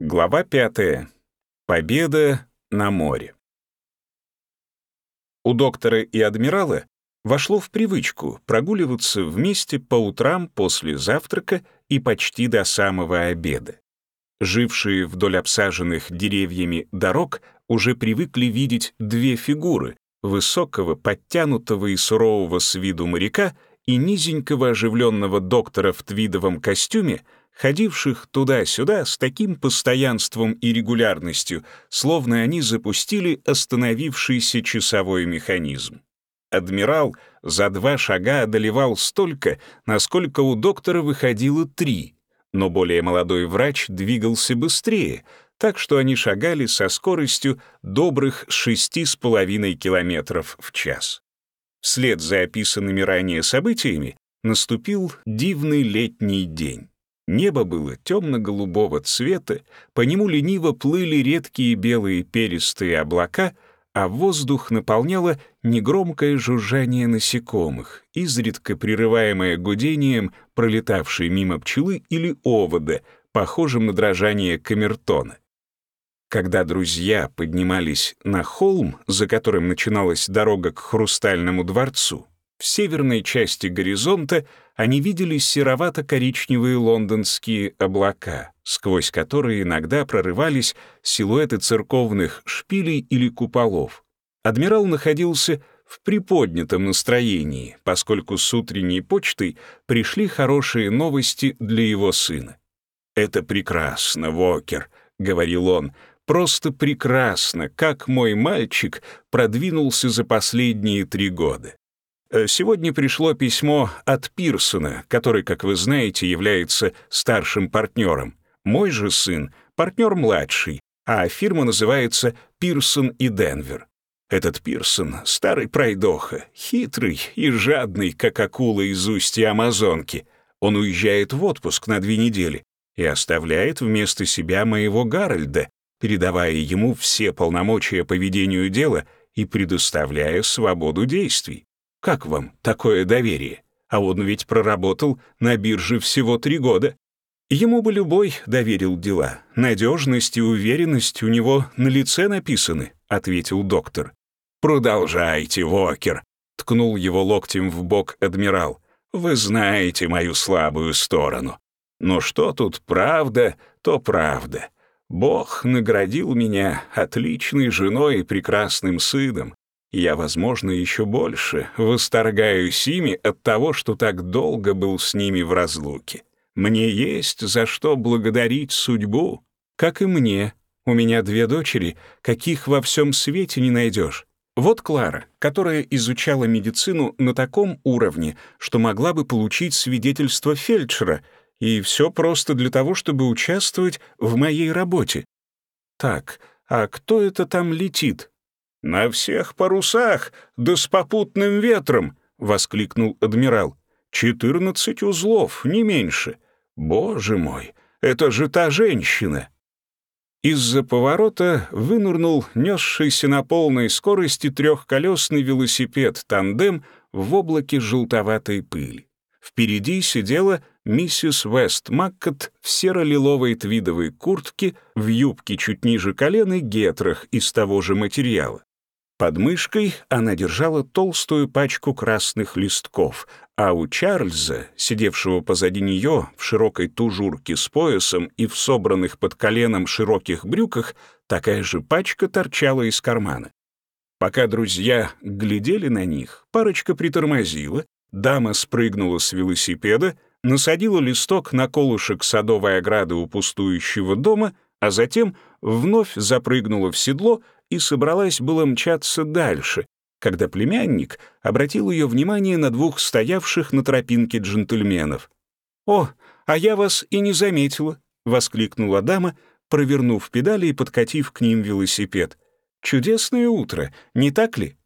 Глава пятая. Победа на море. У доктора и адмирала вошло в привычку прогуливаться вместе по утрам после завтрака и почти до самого обеда. Жившие вдоль обсаженных деревьями дорог уже привыкли видеть две фигуры — высокого, подтянутого и сурового с виду моряка и низенького оживленного доктора в твидовом костюме — ходивших туда-сюда с таким постоянством и регулярностью, словно они запустили остановившийся часовой механизм. Адмирал за два шага одолевал столько, насколько у доктора выходило три, но более молодой врач двигался быстрее, так что они шагали со скоростью добрых шести с половиной километров в час. Вслед за описанными ранее событиями наступил дивный летний день. Небо было темно-голубого цвета, по нему лениво плыли редкие белые перистые облака, а воздух наполняло негромкое жужжание насекомых, изредка прерываемое гудением пролетавшей мимо пчелы или овода, похожим на дрожание камертона. Когда друзья поднимались на холм, за которым начиналась дорога к Хрустальному дворцу, в северной части горизонта они видели серовато-коричневые лондонские облака, сквозь которые иногда прорывались силуэты церковных шпилей или куполов. Адмирал находился в приподнятом настроении, поскольку с утренней почтой пришли хорошие новости для его сына. «Это прекрасно, Вокер», — говорил он, — «просто прекрасно, как мой мальчик продвинулся за последние три года. Э, сегодня пришло письмо от Пирсона, который, как вы знаете, является старшим партнером. Мой же сын — партнер младший, а фирма называется «Пирсон и Денвер». Этот Пирсон — старый пройдоха, хитрый и жадный, как акула из устья Амазонки. Он уезжает в отпуск на две недели и оставляет вместо себя моего Гарольда, передавая ему все полномочия по ведению дела и предоставляя свободу действий. Как вам такое доверие? А он ведь проработал на бирже всего три года. Ему бы любой доверил дела. Надежность и уверенность у него на лице написаны, ответил доктор. Продолжайте, Вокер, ткнул его локтем в бок адмирал. Вы знаете мою слабую сторону. Но что тут правда, то правда. Бог наградил меня отличной женой и прекрасным сыном, я, возможно, еще больше восторгаюсь ими от того, что так долго был с ними в разлуке. Мне есть за что благодарить судьбу, как и мне. У меня две дочери, каких во всем свете не найдешь. Вот Клара, которая изучала медицину на таком уровне, что могла бы получить свидетельство фельдшера, и все просто для того, чтобы участвовать в моей работе. Так, а кто это там летит? «На всех парусах, да с попутным ветром!» — воскликнул адмирал. «Четырнадцать узлов, не меньше. Боже мой, это же та женщина!» Из-за поворота вынурнул несшийся на полной скорости трехколесный велосипед-тандем в облаке желтоватой пыли. Впереди сидела миссис Вест Маккот в серо-лиловой твидовой куртке, в юбке чуть ниже колен и гетрах из того же материала. Под мышкой она держала толстую пачку красных листков, а у Чарльза, сидевшего позади нее в широкой тужурке с поясом и в собранных под коленом широких брюках, такая же пачка торчала из кармана. Пока друзья глядели на них, парочка притормозила, дама спрыгнула с велосипеда, насадила листок на колышек садовой ограды у пустующего дома, а затем вновь запрыгнула в седло — и собралась было мчаться дальше, когда племянник обратил ее внимание на двух стоявших на тропинке джентльменов. «О, а я вас и не заметила!» — воскликнула дама, провернув педали и подкатив к ним велосипед. «Чудесное утро, не так ли?»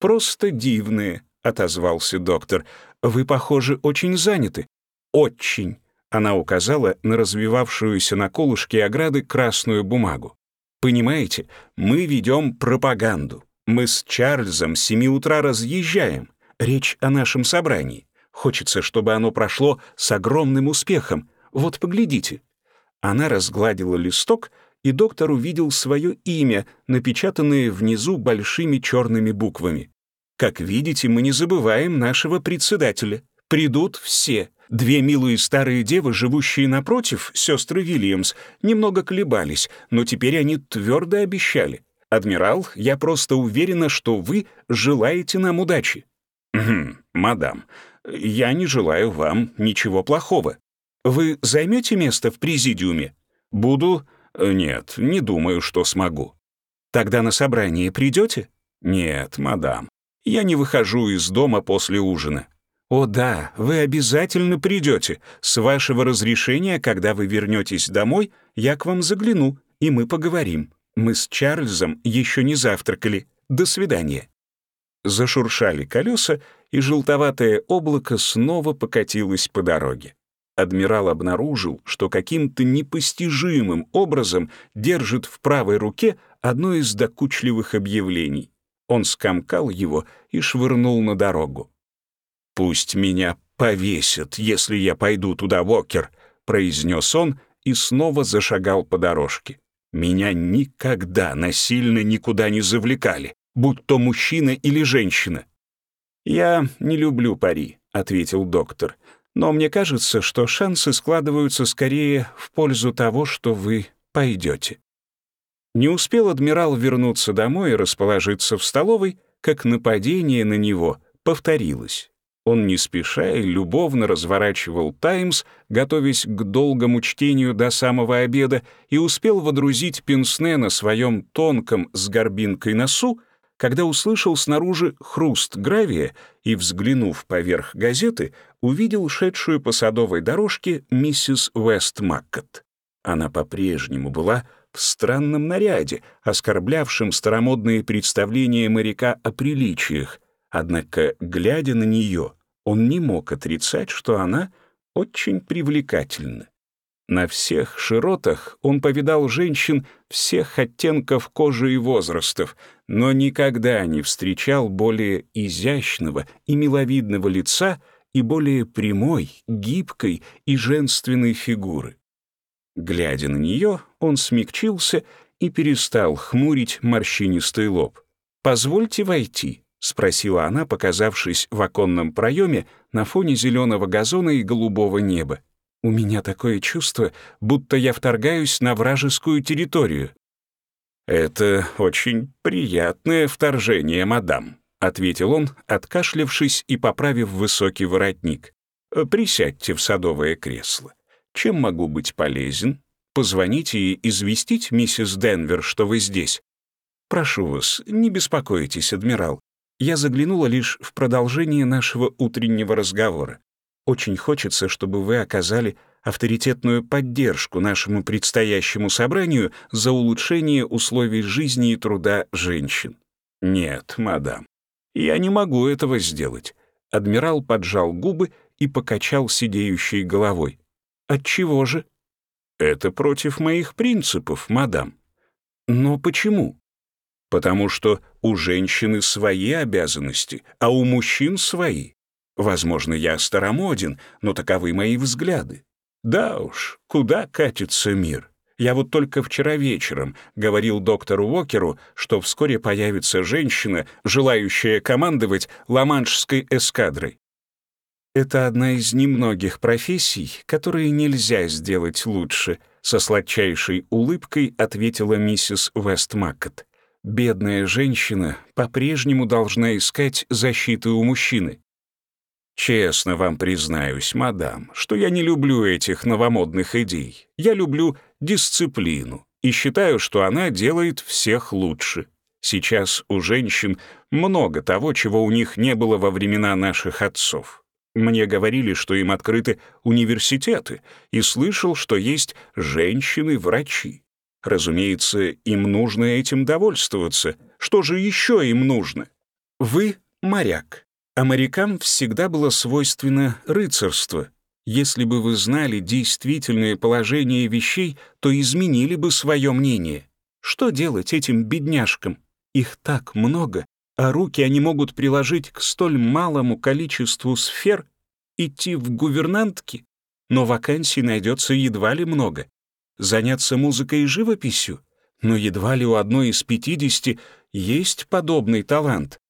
«Просто дивное», — отозвался доктор. «Вы, похоже, очень заняты». «Очень», — она указала на развивавшуюся на колышке ограды красную бумагу. Понимаете, мы ведем пропаганду. Мы с Чарльзом с семи утра разъезжаем. Речь о нашем собрании. Хочется, чтобы оно прошло с огромным успехом. Вот поглядите». Она разгладила листок, и доктор увидел свое имя, напечатанное внизу большими черными буквами. «Как видите, мы не забываем нашего председателя. Придут все. Две милые старые девы, живущие напротив, сестры Вильямс, немного колебались, но теперь они твердо обещали. «Адмирал, я просто уверена, что вы желаете нам удачи». «Хм, мадам, я не желаю вам ничего плохого. Вы займете место в президиуме?» «Буду...» «Нет, не думаю, что смогу». «Тогда на собрание придете?» «Нет, мадам. Я не выхожу из дома после ужина». «О да, вы обязательно придете. С вашего разрешения, когда вы вернетесь домой, я к вам загляну, и мы поговорим». Мы с Чарльзом еще не завтракали. До свидания». Зашуршали колеса, и желтоватое облако снова покатилось по дороге. Адмирал обнаружил, что каким-то непостижимым образом держит в правой руке одно из докучливых объявлений. Он скомкал его и швырнул на дорогу. «Пусть меня повесят, если я пойду туда, Вокер», — произнес он и снова зашагал по дорожке. Меня никогда насильно никуда не завлекали, будь то мужчина или женщина. «Я не люблю пари», — ответил доктор. «Но мне кажется, что шансы складываются скорее в пользу того, что вы пойдете». Не успел адмирал вернуться домой и расположиться в столовой, как нападение на него повторилось. Он не спеша и любовно разворачивал «Таймс», готовясь к долгому чтению до самого обеда, и успел водрузить пенсне на своем тонком с горбинкой носу, когда услышал снаружи хруст гравия и, взглянув поверх газеты, увидел шедшую по садовой дорожке миссис Вест Маккот. Она по-прежнему была в странном наряде, оскорблявшем старомодные представления моряка о приличиях, однако, глядя на нее, он не мог отрицать, что она очень привлекательна. На всех широтах он повидал женщин всех оттенков кожи и возрастов, но никогда не встречал более изящного и миловидного лица и более прямой, гибкой и женственной фигуры. Глядя на нее, он смягчился и перестал хмурить морщинистый лоб. «Позвольте войти», — спросила она, показавшись в оконном проеме на фоне зеленого газона и голубого неба. «У меня такое чувство, будто я вторгаюсь на вражескую территорию». «Это очень приятное вторжение, мадам», — ответил он, откашлявшись и поправив высокий воротник. «Присядьте в садовое кресло. Чем могу быть полезен? Позвоните и известить миссис Денвер, что вы здесь. Прошу вас, не беспокойтесь, адмирал. Я заглянула лишь в продолжение нашего утреннего разговора. Очень хочется, чтобы вы оказали авторитетную поддержку нашему предстоящему собранию за улучшение условий жизни и труда женщин. Нет, мадам, я не могу этого сделать. Адмирал поджал губы и покачал сидеющей головой. Отчего же? Это против моих принципов, мадам. Но почему? Потому что у женщины свои обязанности, а у мужчин свои. Возможно, я старомоден, но таковы мои взгляды. Да уж, куда катится мир? Я вот только вчера вечером говорил доктору Уокеру, что вскоре появится женщина, желающая командовать ламаншской эскадрой. Это одна из немногих профессий, которые нельзя сделать лучше, со сладчайшей улыбкой ответила миссис Вестмаккот бедная женщина по-прежнему должна искать защиты у мужчины. Честно вам признаюсь, мадам, что я не люблю этих новомодных идей. Я люблю дисциплину и считаю, что она делает всех лучше. Сейчас у женщин много того, чего у них не было во времена наших отцов. Мне говорили, что им открыты университеты, и слышал, что есть женщины-врачи. Разумеется, им нужно этим довольствоваться. Что же еще им нужно? Вы — моряк. А морякам всегда было свойственно рыцарство. Если бы вы знали действительное положение вещей, то изменили бы свое мнение. Что делать этим бедняжкам? Их так много, а руки они могут приложить к столь малому количеству сфер, идти в гувернантки, но вакансий найдется едва ли много. Заняться музыкой и живописью, но едва ли у одной из пятидесяти есть подобный талант.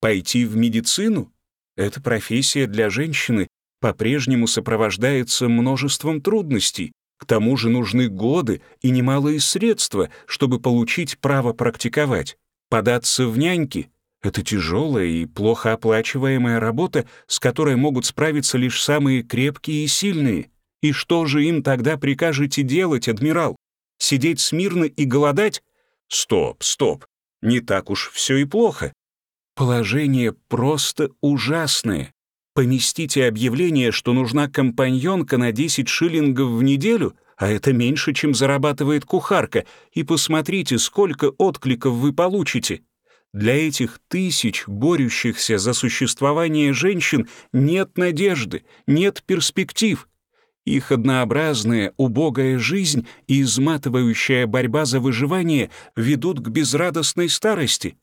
Пойти в медицину — эта профессия для женщины по-прежнему сопровождается множеством трудностей, к тому же нужны годы и немалые средства, чтобы получить право практиковать. Податься в няньки — это тяжелая и плохо оплачиваемая работа, с которой могут справиться лишь самые крепкие и сильные. И что же им тогда прикажете делать, адмирал? Сидеть смирно и голодать? Стоп, стоп. Не так уж все и плохо. Положение просто ужасное. Поместите объявление, что нужна компаньонка на 10 шиллингов в неделю, а это меньше, чем зарабатывает кухарка, и посмотрите, сколько откликов вы получите. Для этих тысяч борющихся за существование женщин нет надежды, нет перспектив. Их однообразная, убогая жизнь и изматывающая борьба за выживание ведут к безрадостной старости.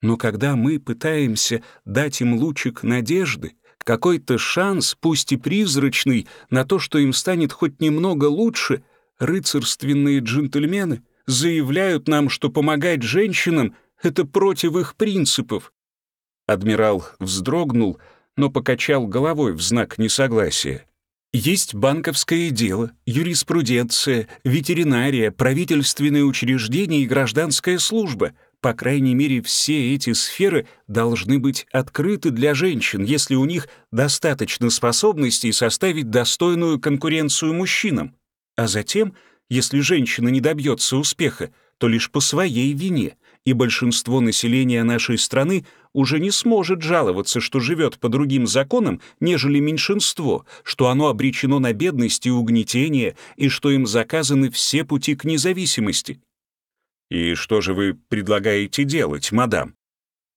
Но когда мы пытаемся дать им лучик надежды, какой-то шанс, пусть и призрачный, на то, что им станет хоть немного лучше, рыцарственные джентльмены заявляют нам, что помогать женщинам — это против их принципов. Адмирал вздрогнул, но покачал головой в знак несогласия. Есть банковское дело, юриспруденция, ветеринария, правительственные учреждения и гражданская служба. По крайней мере, все эти сферы должны быть открыты для женщин, если у них достаточно способностей составить достойную конкуренцию мужчинам. А затем, если женщина не добьется успеха, то лишь по своей вине, и большинство населения нашей страны уже не сможет жаловаться, что живет по другим законам, нежели меньшинство, что оно обречено на бедность и угнетение, и что им заказаны все пути к независимости. И что же вы предлагаете делать, мадам?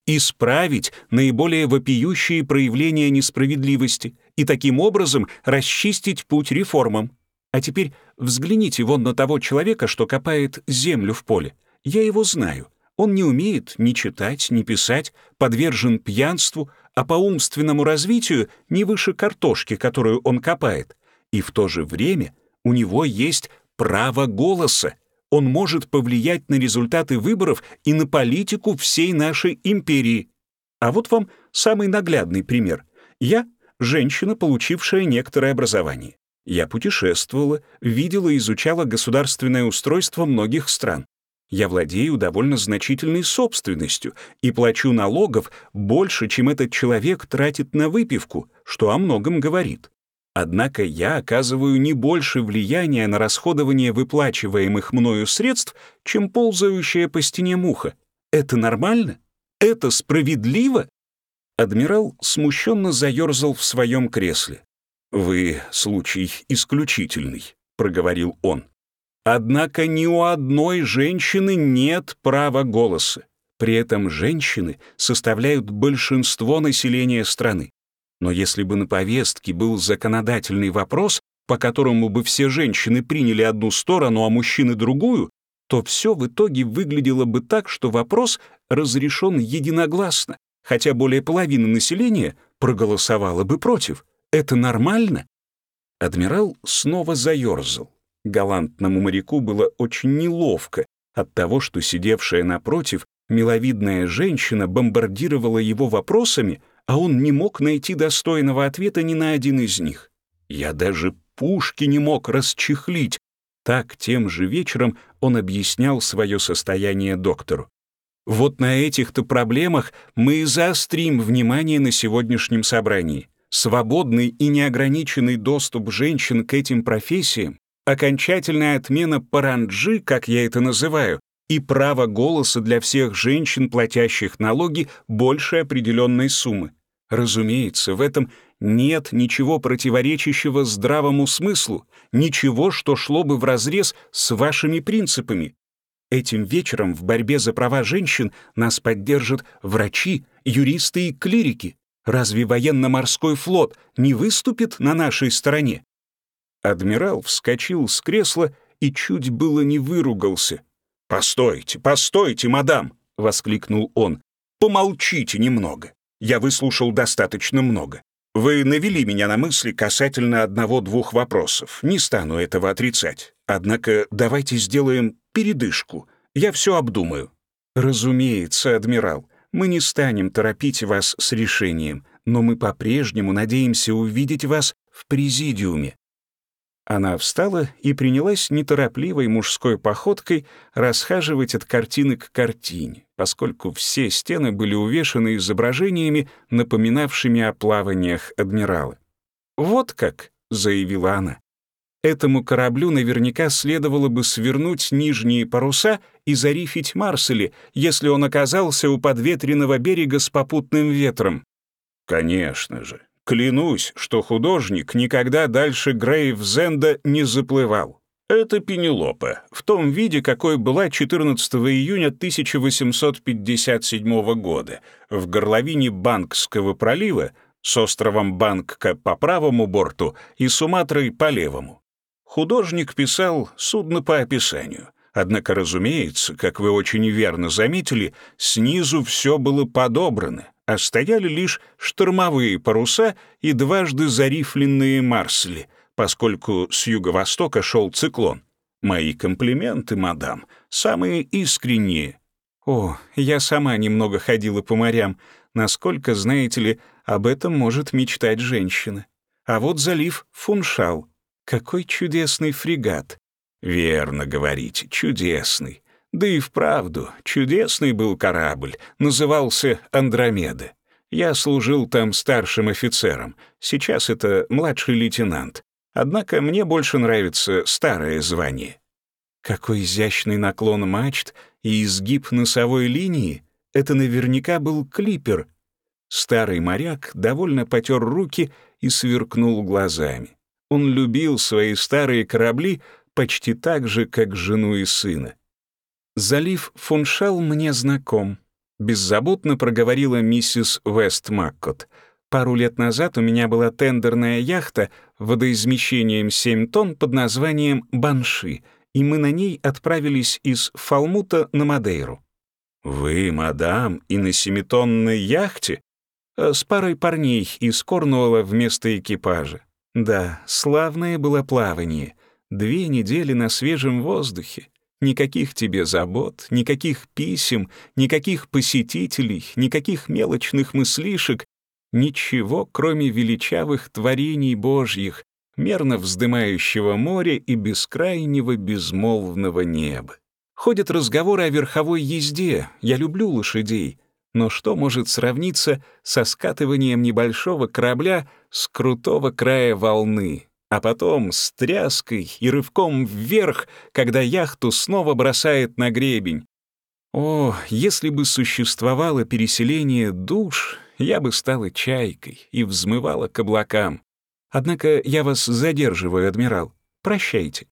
Исправить наиболее вопиющие проявления несправедливости и таким образом расчистить путь реформам. А теперь взгляните вон на того человека, что копает землю в поле. Я его знаю. Он не умеет ни читать, ни писать, подвержен пьянству, а по умственному развитию не выше картошки, которую он копает. И в то же время у него есть право голоса. Он может повлиять на результаты выборов и на политику всей нашей империи. А вот вам самый наглядный пример. Я — женщина, получившая некоторое образование. Я путешествовала, видела и изучала государственное устройство многих стран. Я владею довольно значительной собственностью и плачу налогов больше, чем этот человек тратит на выпивку, что о многом говорит. Однако я оказываю не больше влияния на расходование выплачиваемых мною средств, чем ползающая по стене муха. Это нормально? Это справедливо? Адмирал смущенно заерзал в своем кресле. «Вы случай исключительный», — проговорил он. Однако ни у одной женщины нет права голоса. При этом женщины составляют большинство населения страны. Но если бы на повестке был законодательный вопрос, по которому бы все женщины приняли одну сторону, а мужчины другую, то все в итоге выглядело бы так, что вопрос разрешен единогласно, хотя более половины населения проголосовало бы против. Это нормально? Адмирал снова заерзал. Галантному моряку было очень неловко от того, что сидевшая напротив миловидная женщина бомбардировала его вопросами, а он не мог найти достойного ответа ни на один из них. Я даже пушки не мог расчехлить. Так тем же вечером он объяснял свое состояние доктору. Вот на этих-то проблемах мы и заострим внимание на сегодняшнем собрании. Свободный и неограниченный доступ женщин к этим профессиям окончательная отмена паранджи, как я это называю, и право голоса для всех женщин, платящих налоги больше определенной суммы. Разумеется, в этом нет ничего противоречащего здравому смыслу, ничего, что шло бы вразрез с вашими принципами. Этим вечером в борьбе за права женщин нас поддержат врачи, юристы и клирики. Разве военно-морской флот не выступит на нашей стороне? Адмирал вскочил с кресла и чуть было не выругался. «Постойте, постойте, мадам!» — воскликнул он. «Помолчите немного. Я выслушал достаточно много. Вы навели меня на мысли касательно одного-двух вопросов. Не стану этого отрицать. Однако давайте сделаем передышку. Я все обдумаю». «Разумеется, адмирал. Мы не станем торопить вас с решением, но мы по-прежнему надеемся увидеть вас в президиуме. Она встала и принялась неторопливой мужской походкой расхаживать от картины к картине, поскольку все стены были увешаны изображениями, напоминавшими о плаваниях адмирала. «Вот как», — заявила она, — «этому кораблю наверняка следовало бы свернуть нижние паруса и зарифить Марсели, если он оказался у подветренного берега с попутным ветром». «Конечно же», Клянусь, что художник никогда дальше Грейвзенда не заплывал. Это Пенелопа, в том виде, какой была 14 июня 1857 года, в горловине Банкского пролива с островом Банкка по правому борту и Суматрой по левому. Художник писал судно по описанию. Однако, разумеется, как вы очень верно заметили, снизу все было подобрано, а стояли лишь штормовые паруса и дважды зарифленные марсли, поскольку с юго-востока шел циклон. Мои комплименты, мадам, самые искренние. О, я сама немного ходила по морям. Насколько, знаете ли, об этом может мечтать женщина. А вот залив Фуншал. Какой чудесный фрегат. Верно говорите, чудесный. Да и вправду, чудесный был корабль, назывался «Андромеда». Я служил там старшим офицером, сейчас это младший лейтенант. Однако мне больше нравится старое звание. Какой изящный наклон мачт и изгиб носовой линии. Это наверняка был клипер. Старый моряк довольно потер руки и сверкнул глазами. Он любил свои старые корабли почти так же, как жену и сына. «Залив Фуншел мне знаком», — беззаботно проговорила миссис Вест Маккот. «Пару лет назад у меня была тендерная яхта водоизмещением 7 тонн под названием «Банши», и мы на ней отправились из Фалмута на Мадейру». «Вы, мадам, и на семитонной яхте?» э, «С парой парней из Корнуолла вместо экипажа. Да, славное было плавание. Две недели на свежем воздухе. Никаких тебе забот, никаких писем, никаких посетителей, никаких мелочных мыслишек, ничего, кроме величавых творений Божьих, мерно вздымающего море и бескрайнего безмолвного неба. Ходят разговоры о верховой езде, я люблю лошадей, но что может сравниться со скатыванием небольшого корабля с крутого края волны, а потом с тряской и рывком вверх, когда яхту снова бросает на гребень. О, если бы существовало переселение душ, я бы стала чайкой и взмывала к облакам. Однако я вас задерживаю, адмирал. Прощайте.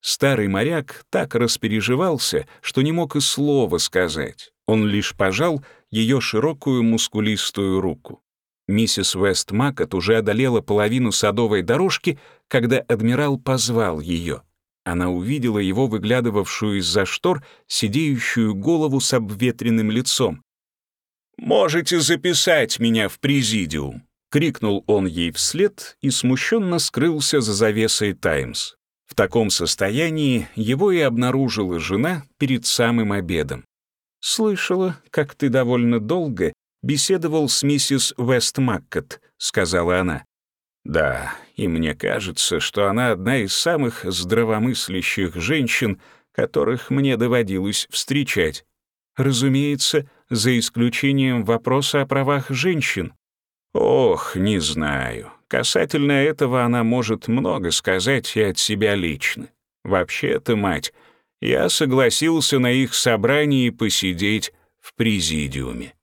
Старый моряк так распереживался, что не мог и слова сказать. Он лишь пожал ее широкую мускулистую руку. Миссис Вест Макот уже одолела половину садовой дорожки, когда адмирал позвал ее. Она увидела его выглядывавшую из-за штор сидеющую голову с обветренным лицом. «Можете записать меня в президиум!» — крикнул он ей вслед и смущенно скрылся за завесой «Таймс». В таком состоянии его и обнаружила жена перед самым обедом. «Слышала, как ты довольно долго беседовал с миссис Вестмаккот», — сказала она. «Да, и мне кажется, что она одна из самых здравомыслящих женщин, которых мне доводилось встречать. Разумеется, за исключением вопроса о правах женщин. Ох, не знаю. Касательно этого она может много сказать и от себя лично. Вообще-то, мать, я согласился на их собрании посидеть в президиуме.